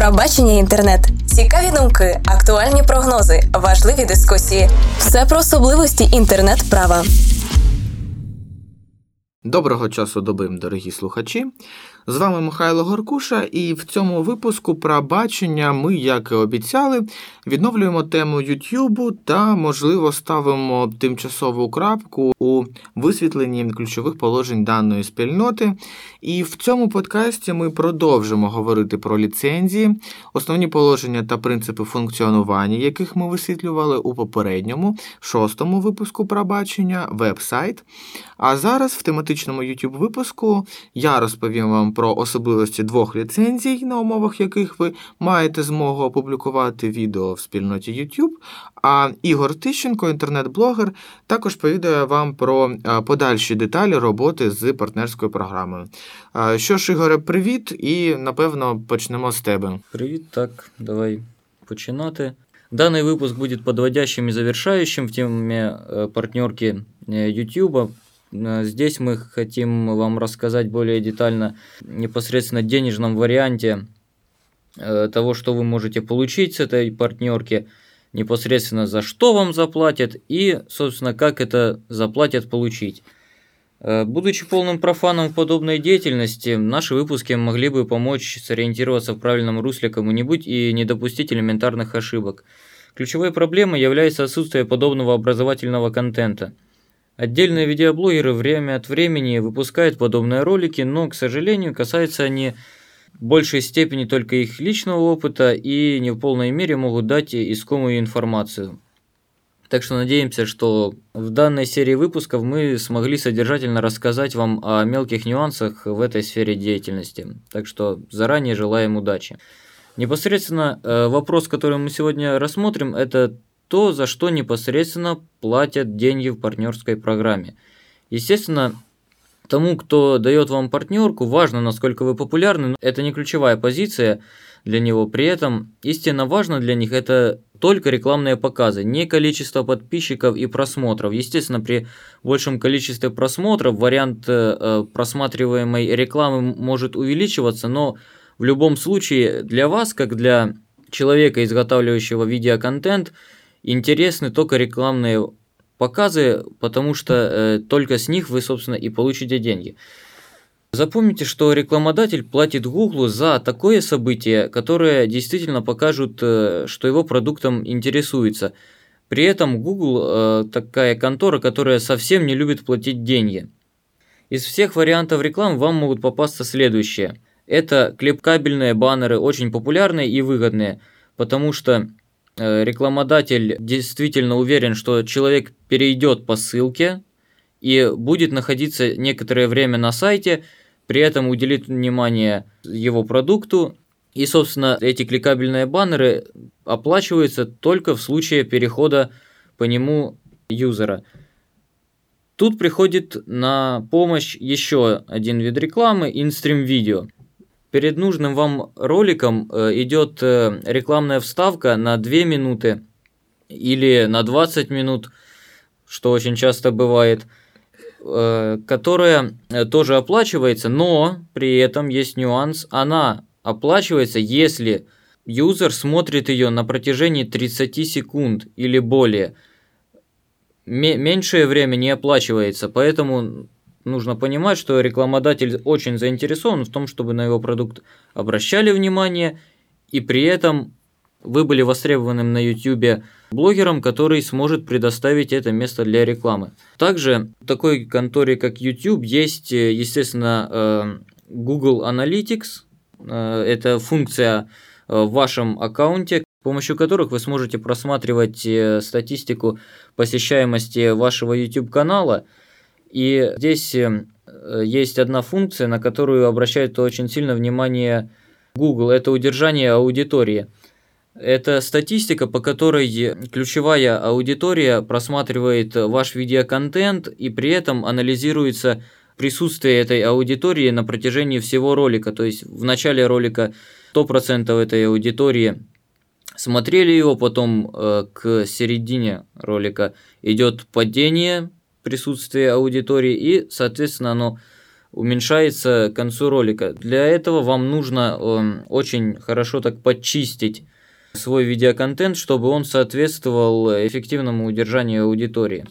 про бачення інтернет, цікаві думки, актуальні прогнози, важливі дискусії. Все про особливості інтернет-права. Доброго часу доби, дорогі слухачі. З вами Михайло Горкуша, і в цьому випуску про бачення ми, як і обіцяли, відновлюємо тему Ютубу та, можливо, ставимо тимчасову крапку у висвітленні ключових положень даної спільноти. І в цьому подкасті ми продовжимо говорити про ліцензії, основні положення та принципи функціонування, яких ми висвітлювали у попередньому шостому випуску про бачення, веб-сайт. А зараз в тематичному YouTube випуску я розповім вам про особливості двох ліцензій, на умовах яких ви маєте змогу опублікувати відео в спільноті YouTube. А Ігор Тищенко, інтернет-блогер, також повідає вам про подальші деталі роботи з партнерською програмою. Що ж, Ігоре, привіт, і напевно почнемо з тебе. Привіт, так, давай починати. Данный выпуск будет подводящим и завершающим в теме э, партнерки э, YouTube. Э, здесь мы хотим вам рассказать более детально непосредственно денежном варианте э, того, что вы можете получить с этой партнерки, непосредственно за что вам заплатят и, собственно, как это заплатят получить. Э, будучи полным профаном в подобной деятельности, наши выпуски могли бы помочь сориентироваться в правильном русле кому-нибудь и не допустить элементарных ошибок. Ключевой проблемой является отсутствие подобного образовательного контента – Отдельные видеоблогеры время от времени выпускают подобные ролики, но, к сожалению, касаются они в большей степени только их личного опыта и не в полной мере могут дать искомую информацию. Так что надеемся, что в данной серии выпусков мы смогли содержательно рассказать вам о мелких нюансах в этой сфере деятельности. Так что заранее желаем удачи. Непосредственно э, вопрос, который мы сегодня рассмотрим, это то, за что непосредственно платят деньги в партнерской программе. Естественно, тому, кто дает вам партнерку, важно, насколько вы популярны, но это не ключевая позиция для него. При этом истинно важно для них это только рекламные показы, не количество подписчиков и просмотров. Естественно, при большем количестве просмотров вариант э, просматриваемой рекламы может увеличиваться, но в любом случае для вас, как для человека, изготавливающего видеоконтент, интересны только рекламные показы, потому что э, только с них вы, собственно, и получите деньги. Запомните, что рекламодатель платит Гуглу за такое событие, которое действительно покажут, э, что его продуктом интересуется. При этом Google э, такая контора, которая совсем не любит платить деньги. Из всех вариантов рекламы вам могут попасться следующие. Это клепкабельные баннеры, очень популярные и выгодные, потому что рекламодатель действительно уверен, что человек перейдет по ссылке и будет находиться некоторое время на сайте, при этом уделит внимание его продукту. И, собственно, эти кликабельные баннеры оплачиваются только в случае перехода по нему юзера. Тут приходит на помощь еще один вид рекламы – инстрим видео – Перед нужным вам роликом э, идет э, рекламная вставка на 2 минуты или на 20 минут, что очень часто бывает, э, которая тоже оплачивается, но при этом есть нюанс, она оплачивается, если юзер смотрит ее на протяжении 30 секунд или более. Меньшее время не оплачивается, поэтому нужно понимать, что рекламодатель очень заинтересован в том, чтобы на его продукт обращали внимание, и при этом вы были востребованным на YouTube блогером, который сможет предоставить это место для рекламы. Также в такой конторе, как YouTube, есть, естественно, э, Google Analytics. Э, это функция э, в вашем аккаунте, с помощью которых вы сможете просматривать статистику посещаемости вашего YouTube канала – и здесь э, есть одна функция, на которую обращает очень сильно внимание Google, это удержание аудитории. Это статистика, по которой ключевая аудитория просматривает ваш видеоконтент и при этом анализируется присутствие этой аудитории на протяжении всего ролика. То есть в начале ролика 100% этой аудитории смотрели его, потом э, к середине ролика идет падение присутствие аудитории, и, соответственно, оно уменьшается к концу ролика. Для этого вам нужно э, очень хорошо так подчистить свой видеоконтент, чтобы он соответствував ефективному удержанню аудиторії.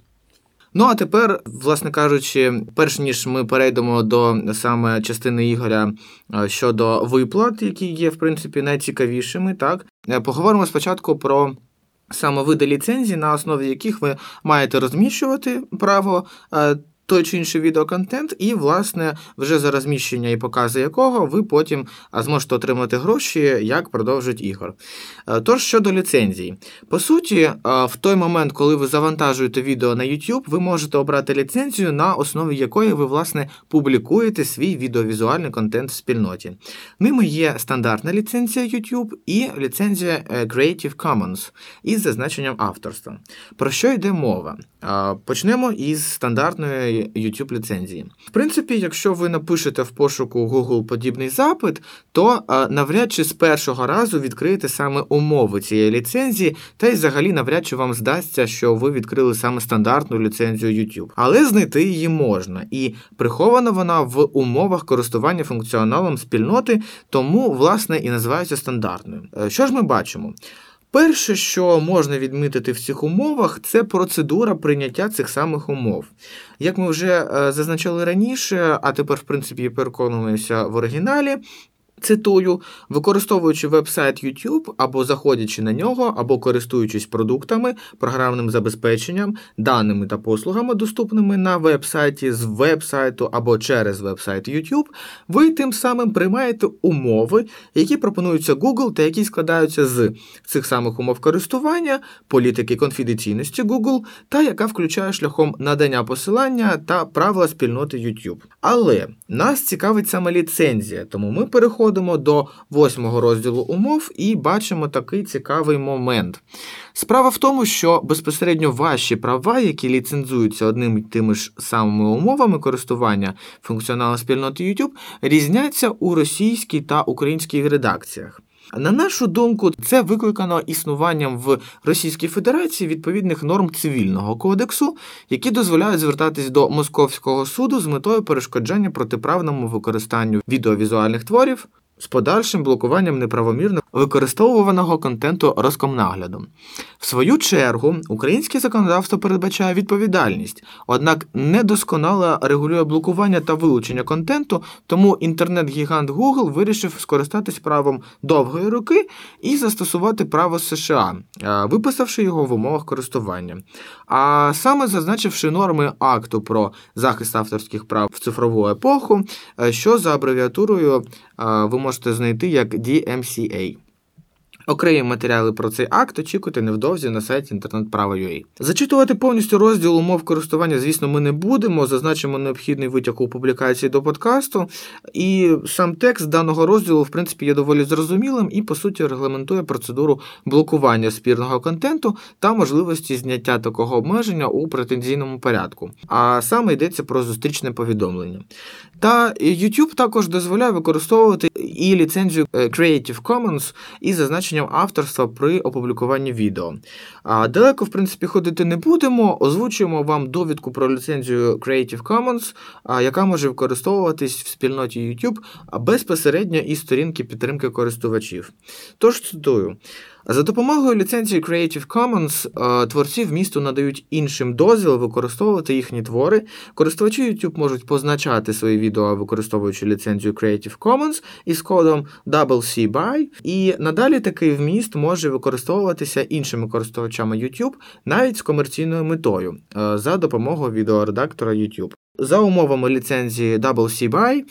Ну а тепер, власне кажучи, перш ніж ми перейдемо до саме частини Ігоря е, щодо виплат, які є в принципі найцікавішими, так е, поговоримо спочатку про. Саме види ліцензій, на основі яких ви маєте розміщувати право е, той чи інший відеоконтент, і, власне, вже за розміщення і покази якого ви потім зможете отримати гроші, як продовжить ігор. Е, тож щодо ліцензій, по суті, е, в той момент, коли ви завантажуєте відео на YouTube, ви можете обрати ліцензію, на основі якої ви, власне, публікуєте свій відеовізуальний контент в спільноті. Ними є стандартна ліцензія YouTube і ліцензія е, Creative Commons із зазначенням авторства. Про що йде мова? Почнемо із стандартної YouTube ліцензії. В принципі, якщо ви напишете в пошуку Google подібний запит, то навряд чи з першого разу відкриєте саме умови цієї ліцензії, та й взагалі навряд чи вам здасться, що ви відкрили саме стандартну ліцензію YouTube. Але знайти її можна, і прихована вона в умовах користування функціоналом спільноти, тому, власне, і називається стандартною. Е, що ж ми бачимо? Перше, що можна відмітити в цих умовах, це процедура прийняття цих самих умов. Як ми вже е, зазначали раніше, а тепер, в принципі, переконуємося в оригіналі, Цитую, використовуючи веб-сайт YouTube або заходячи на нього, або користуючись продуктами, програмним забезпеченням, даними та послугами, доступними на веб-сайті з веб-сайту або через веб-сайт YouTube, ви тим самим приймаєте умови, які пропонуються Google та які складаються з цих самих умов користування, політики конфіденційності Google, та яка включає шляхом надання посилання та правила спільноти YouTube. Але нас цікавить саме ліцензія, тому ми переходимо переходимо до восьмого розділу умов і бачимо такий цікавий момент. Справа в тому, що безпосередньо ваші права, які ліцензуються одним і тими ж самими умовами користування функціоналу спільноти YouTube, різняться у російській та українській редакціях. На нашу думку, це викликано існуванням в Російській Федерації відповідних норм цивільного кодексу, які дозволяють звертатись до Московського суду з метою перешкоджання протиправному використанню відеовізуальних творів з подальшим блокуванням неправомірно використовуваного контенту Роскомнаглядом. В свою чергу, українське законодавство передбачає відповідальність, однак недосконало регулює блокування та вилучення контенту, тому інтернет-гігант Google вирішив скористатись правом довгої руки і застосувати право США, е, виписавши його в умовах користування. А саме зазначивши норми акту про захист авторських прав в цифрову епоху, е, що за абревіатурою ви можете знайти як DMCA. Окремі матеріали про цей акт очікуйте невдовзі на сайті інтернет-права.ua. Зачитувати повністю розділ умов користування, звісно, ми не будемо. Зазначимо необхідний витяг у публікації до подкасту. І сам текст даного розділу, в принципі, є доволі зрозумілим і, по суті, регламентує процедуру блокування спірного контенту та можливості зняття такого обмеження у претензійному порядку. А саме йдеться про зустрічне повідомлення. Та YouTube також дозволяє використовувати і ліцензію е, Creative Commons із зазначенням авторства при опублікуванні відео. А далеко, в принципі, ходити не будемо. Озвучуємо вам довідку про ліцензію Creative Commons, яка може використовуватись в спільноті YouTube безпосередньо із сторінки підтримки користувачів. Тож цитую. За допомогою ліцензії Creative Commons е, творці в місту надають іншим дозвіл використовувати їхні твори. Користувачі YouTube можуть позначати свої відео, використовуючи ліцензію Creative Commons із кодом WC BY, і надалі такий вміст може використовуватися іншими користувачами YouTube навіть з комерційною метою е, за допомогою відеоредактора YouTube. За умовами ліцензії WCBY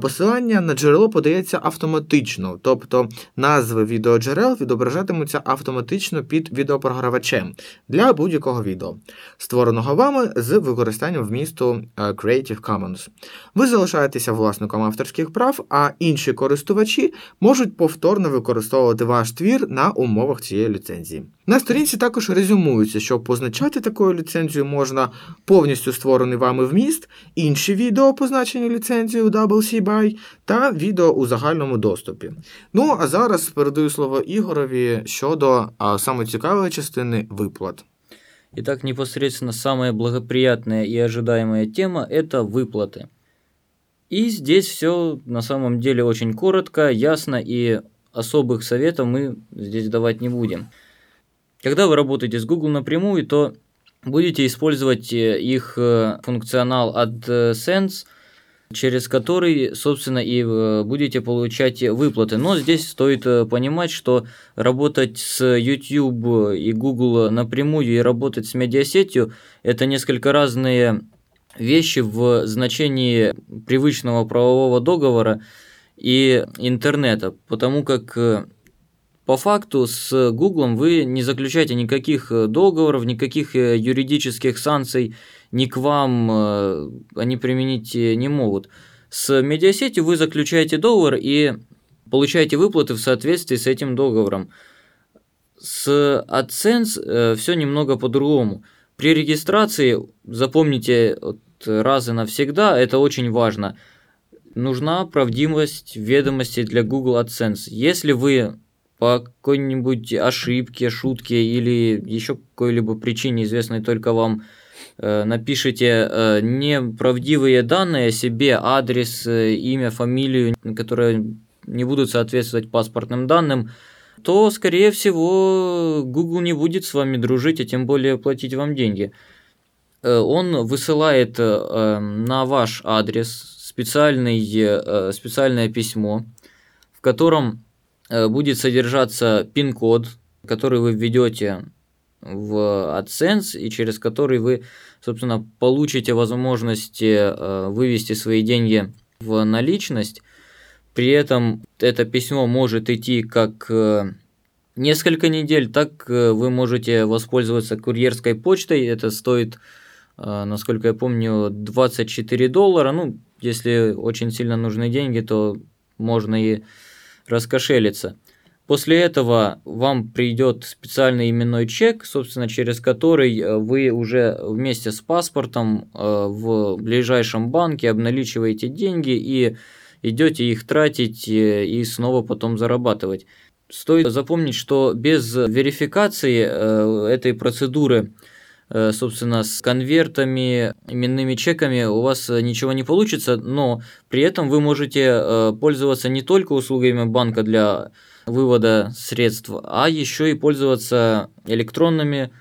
посилання на джерело подається автоматично, тобто назви відеоджерел відображатимуться автоматично під відеопрогравачем для будь-якого відео, створеного вами з використанням вмісту Creative Commons. Ви залишаєтеся власником авторських прав, а інші користувачі можуть повторно використовувати ваш твір на умовах цієї ліцензії. На сторінці також резюмується, що позначати такою ліцензією можна повністю створений вами вміст, інші відео, позначені ліцензією WC та відео у загальному доступі. Ну, а зараз передаю слово Ігорові щодо а, саме цікавої частини виплат. Итак, непосредственно самая благоприятная и ожидаемая тема – это выплаты. И здесь все на самом деле очень коротко, ясно и особых советов мы здесь давать не будем. Когда вы работаете с Google напрямую, то будете использовать э, их э, функционал AdSense, через который, собственно, и э, будете получать выплаты. Но здесь стоит понимать, что работать с YouTube и Google напрямую и работать с медиасетью – это несколько разные вещи в значении привычного правового договора и интернета, потому как по факту с Гуглом вы не заключаете никаких э, договоров, никаких э, юридических санкций ни к вам э, они применить не могут. С медиасетью вы заключаете договор и получаете выплаты в соответствии с этим договором. С AdSense все немного по-другому. При регистрации, запомните раз и навсегда, это очень важно, нужна правдивость ведомостей для Google AdSense. Если вы по какой-нибудь ошибке, шутке или еще какой-либо причине, известной только вам, э, напишите э, неправдивые данные себе, адрес, э, имя, фамилию, которые не будут соответствовать паспортным данным, то, скорее всего, Google не будет с вами дружить, а тем более платить вам деньги. Он высылает на ваш адрес специальный, специальное письмо, в котором будет содержаться пин-код, который вы введете в AdSense и через который вы, собственно, получите возможность э, вывести свои деньги в наличность. При этом это письмо может идти как э, несколько недель, так вы можете воспользоваться курьерской почтой. Это стоит, насколько я помню, 24 доллара. Ну, если очень сильно нужны деньги, то можно и раскошелиться. После этого вам придет специальный именной чек, собственно, через который э, вы уже вместе с паспортом э, в ближайшем банке обналичиваете деньги и идете их тратить э, и снова потом зарабатывать. Стоит запомнить, что без верификации этой процедуры собственно, с конвертами, именными чеками у вас э, ничего не получится, но при этом вы можете э, пользоваться не только услугами банка для вывода средств, а еще и пользоваться электронными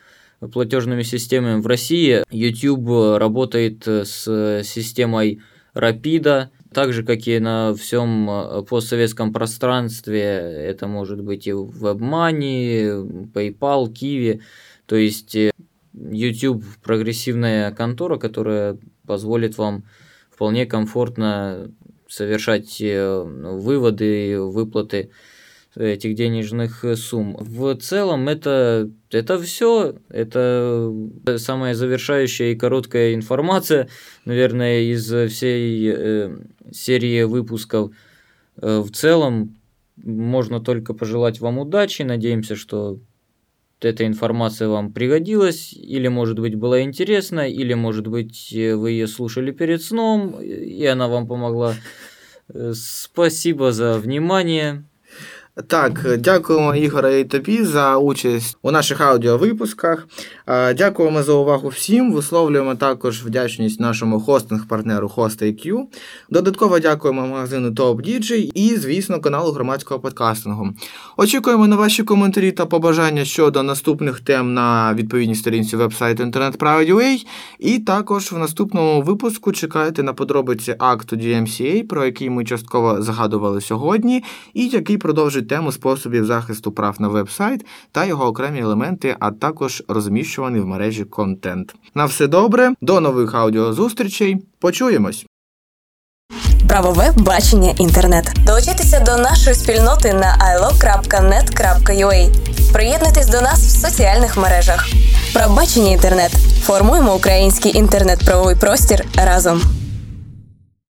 платежными системами. В России YouTube работает с системой Рапида, так же, как и на всем постсоветском пространстве, это может быть и WebMoney, PayPal, Kiwi, то есть YouTube прогрессивная контора, которая позволит вам вполне комфортно совершать э, выводы, выплаты этих денежных сумм. В целом это, это все, это самая завершающая и короткая информация, наверное, из всей э, серии выпусков. Э, в целом можно только пожелать вам удачи, надеемся, что эта информация вам пригодилась, или, может быть, была интересна, или, может быть, вы ее слушали перед сном, и она вам помогла. Э, спасибо за внимание. Так, дякуємо Ігоре і тобі за участь у наших аудіовипусках. Дякуємо за увагу всім. Висловлюємо також вдячність нашому хостинг-партнеру HostIQ. Додатково дякуємо магазину TopDJ і, звісно, каналу громадського подкастингу. Очікуємо на ваші коментарі та побажання щодо наступних тем на відповідній сторінці вебсайту Інтернет-Правді.ua. І також в наступному випуску чекайте на подробиці акту DMCA, про який ми частково згадували сьогодні, і який продовжить тему способів захисту прав на веб-сайт та його окремі елементи, а також розміщуваний в мережі контент. На все добре, до нових аудіозустрічей. Почуємось! Правове бачення інтернет. Долучайтеся до нашої спільноти на ilo.net.ua. Приєднуйтесь до нас в соціальних мережах. Правбачення інтернет. Формуємо український інтернет-правовий простір разом.